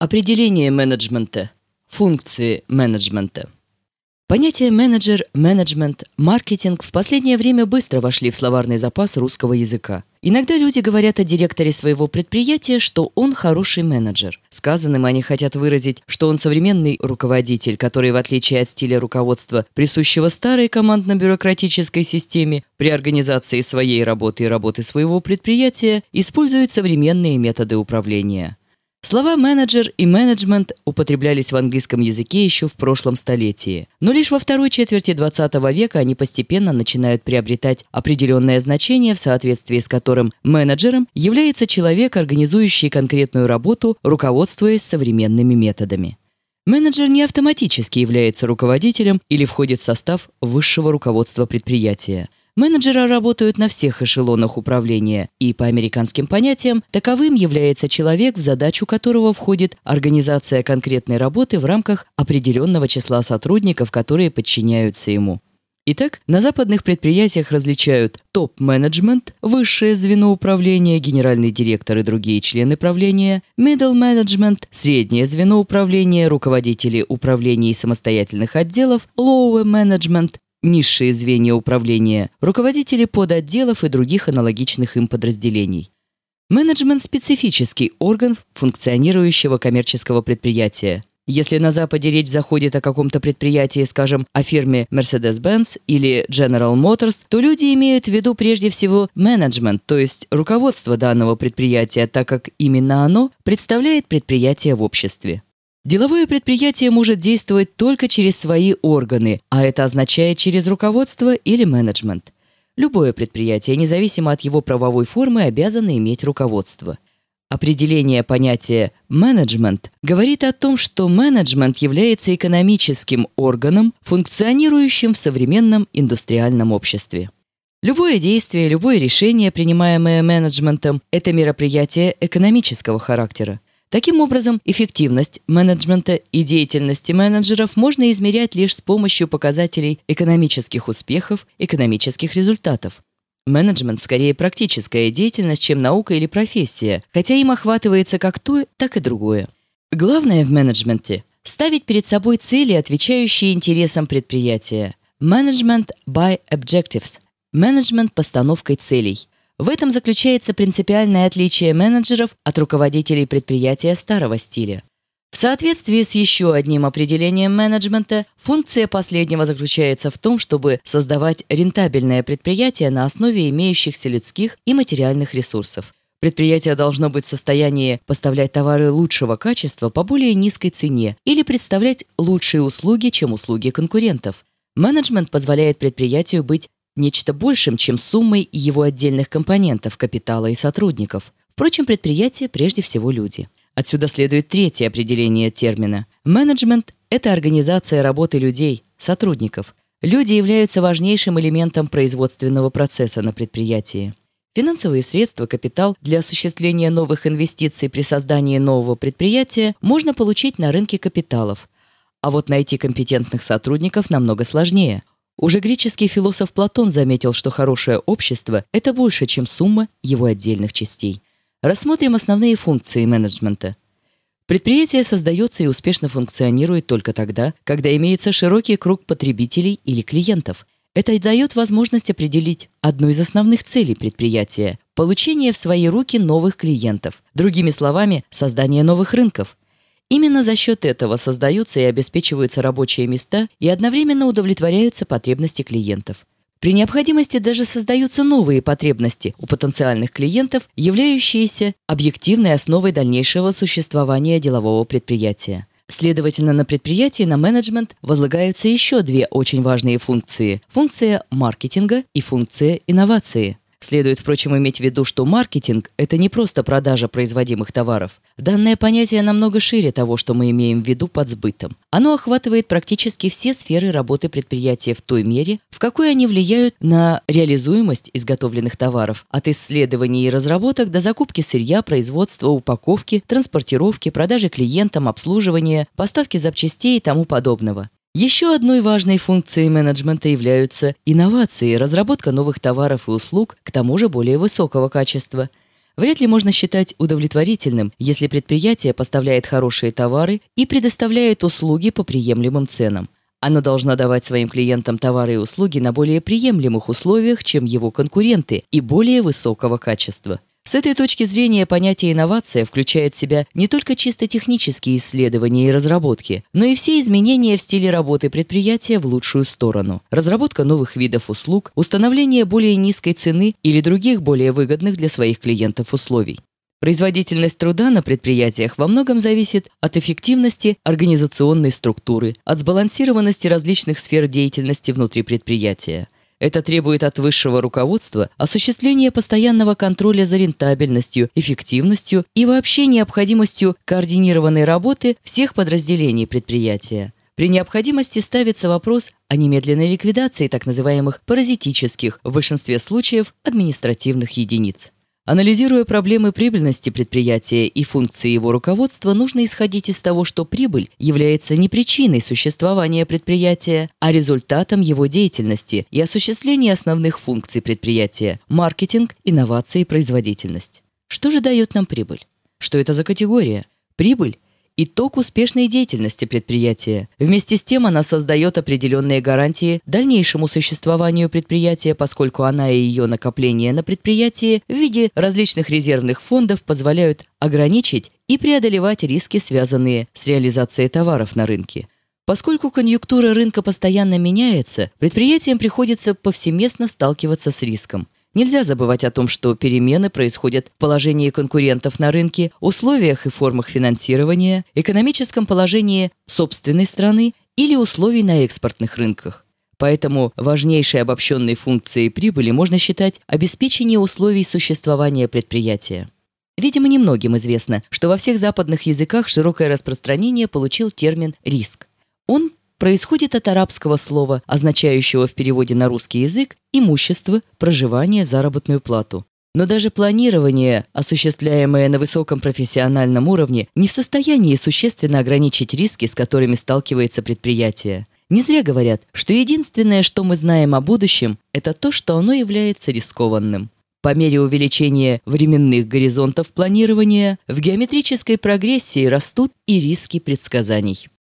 Определение менеджмента. Функции менеджмента. Понятия менеджер, менеджмент, маркетинг в последнее время быстро вошли в словарный запас русского языка. Иногда люди говорят о директоре своего предприятия, что он хороший менеджер. Сказанным они хотят выразить, что он современный руководитель, который, в отличие от стиля руководства, присущего старой командно-бюрократической системе, при организации своей работы и работы своего предприятия, использует современные методы управления. Слова «менеджер» и «менеджмент» употреблялись в английском языке еще в прошлом столетии. Но лишь во второй четверти XX века они постепенно начинают приобретать определенное значение, в соответствии с которым менеджером является человек, организующий конкретную работу, руководствуясь современными методами. Менеджер не автоматически является руководителем или входит в состав высшего руководства предприятия. Менеджеры работают на всех эшелонах управления, и по американским понятиям таковым является человек, в задачу которого входит организация конкретной работы в рамках определенного числа сотрудников, которые подчиняются ему. Итак, на западных предприятиях различают топ-менеджмент, высшее звено управления, генеральный директор и другие члены правления, middle management, среднее звено управления, руководители управлений и самостоятельных отделов, lower management, низшие звенья управления, руководители подотделов и других аналогичных им подразделений. Менеджмент – специфический орган функционирующего коммерческого предприятия. Если на Западе речь заходит о каком-то предприятии, скажем, о фирме Mercedes-Benz или General Motors, то люди имеют в виду прежде всего менеджмент, то есть руководство данного предприятия, так как именно оно представляет предприятие в обществе. Деловое предприятие может действовать только через свои органы, а это означает через руководство или менеджмент. Любое предприятие, независимо от его правовой формы, обязано иметь руководство. Определение понятия «менеджмент» говорит о том, что менеджмент является экономическим органом, функционирующим в современном индустриальном обществе. Любое действие, любое решение, принимаемое менеджментом, это мероприятие экономического характера. Таким образом, эффективность менеджмента и деятельности менеджеров можно измерять лишь с помощью показателей экономических успехов, экономических результатов. Менеджмент скорее практическая деятельность, чем наука или профессия, хотя им охватывается как то, так и другое. Главное в менеджменте – ставить перед собой цели, отвечающие интересам предприятия. Management by objectives – менеджмент постановкой целей – в этом заключается принципиальное отличие менеджеров от руководителей предприятия старого стиля. В соответствии с еще одним определением менеджмента, функция последнего заключается в том, чтобы создавать рентабельное предприятие на основе имеющихся людских и материальных ресурсов. Предприятие должно быть в состоянии поставлять товары лучшего качества по более низкой цене или представлять лучшие услуги, чем услуги конкурентов. Менеджмент позволяет предприятию быть нечто большим, чем суммой его отдельных компонентов, капитала и сотрудников. Впрочем, предприятие прежде всего люди. Отсюда следует третье определение термина. Менеджмент – это организация работы людей, сотрудников. Люди являются важнейшим элементом производственного процесса на предприятии. Финансовые средства, капитал для осуществления новых инвестиций при создании нового предприятия можно получить на рынке капиталов. А вот найти компетентных сотрудников намного сложнее. Уже греческий философ Платон заметил, что хорошее общество – это больше, чем сумма его отдельных частей. Рассмотрим основные функции менеджмента. Предприятие создается и успешно функционирует только тогда, когда имеется широкий круг потребителей или клиентов. Это дает возможность определить одну из основных целей предприятия – получение в свои руки новых клиентов. Другими словами, создание новых рынков – Именно за счет этого создаются и обеспечиваются рабочие места и одновременно удовлетворяются потребности клиентов. При необходимости даже создаются новые потребности у потенциальных клиентов, являющиеся объективной основой дальнейшего существования делового предприятия. Следовательно, на предприятии на менеджмент возлагаются еще две очень важные функции – функция маркетинга и функция инновации. Следует, впрочем, иметь в виду, что маркетинг – это не просто продажа производимых товаров. Данное понятие намного шире того, что мы имеем в виду под сбытом. Оно охватывает практически все сферы работы предприятия в той мере, в какой они влияют на реализуемость изготовленных товаров, от исследований и разработок до закупки сырья, производства, упаковки, транспортировки, продажи клиентам, обслуживания, поставки запчастей и тому подобного. Еще одной важной функцией менеджмента являются инновации, разработка новых товаров и услуг, к тому же более высокого качества. вряд ли можно считать удовлетворительным, если предприятие поставляет хорошие товары и предоставляет услуги по приемлемым ценам. Оно должно давать своим клиентам товары и услуги на более приемлемых условиях, чем его конкуренты, и более высокого качества. С этой точки зрения понятие инновация включает в себя не только чисто технические исследования и разработки, но и все изменения в стиле работы предприятия в лучшую сторону. Разработка новых видов услуг, установление более низкой цены или других более выгодных для своих клиентов условий. Производительность труда на предприятиях во многом зависит от эффективности организационной структуры, от сбалансированности различных сфер деятельности внутри предприятия – это требует от высшего руководства осуществления постоянного контроля за рентабельностью, эффективностью и вообще необходимостью координированной работы всех подразделений предприятия. При необходимости ставится вопрос о немедленной ликвидации так называемых паразитических, в большинстве случаев, административных единиц. Анализируя проблемы прибыльности предприятия и функции его руководства, нужно исходить из того, что прибыль является не причиной существования предприятия, а результатом его деятельности и осуществления основных функций предприятия – маркетинг, инновации производительность. Что же дает нам прибыль? Что это за категория? Прибыль итог успешной деятельности предприятия. Вместе с тем она создает определенные гарантии дальнейшему существованию предприятия, поскольку она и ее накопление на предприятии в виде различных резервных фондов позволяют ограничить и преодолевать риски, связанные с реализацией товаров на рынке. Поскольку конъюнктура рынка постоянно меняется, предприятиям приходится повсеместно сталкиваться с риском – Нельзя забывать о том, что перемены происходят в положении конкурентов на рынке, условиях и формах финансирования, экономическом положении собственной страны или условий на экспортных рынках. Поэтому важнейшей обобщенной функцией прибыли можно считать обеспечение условий существования предприятия. Видимо, немногим известно, что во всех западных языках широкое распространение получил термин «риск». Он происходит от арабского слова, означающего в переводе на русский язык имущество, проживание, заработную плату. Но даже планирование, осуществляемое на высоком профессиональном уровне, не в состоянии существенно ограничить риски, с которыми сталкивается предприятие. Не зря говорят, что единственное, что мы знаем о будущем, это то, что оно является рискованным. По мере увеличения временных горизонтов планирования в геометрической прогрессии растут и риски предсказаний.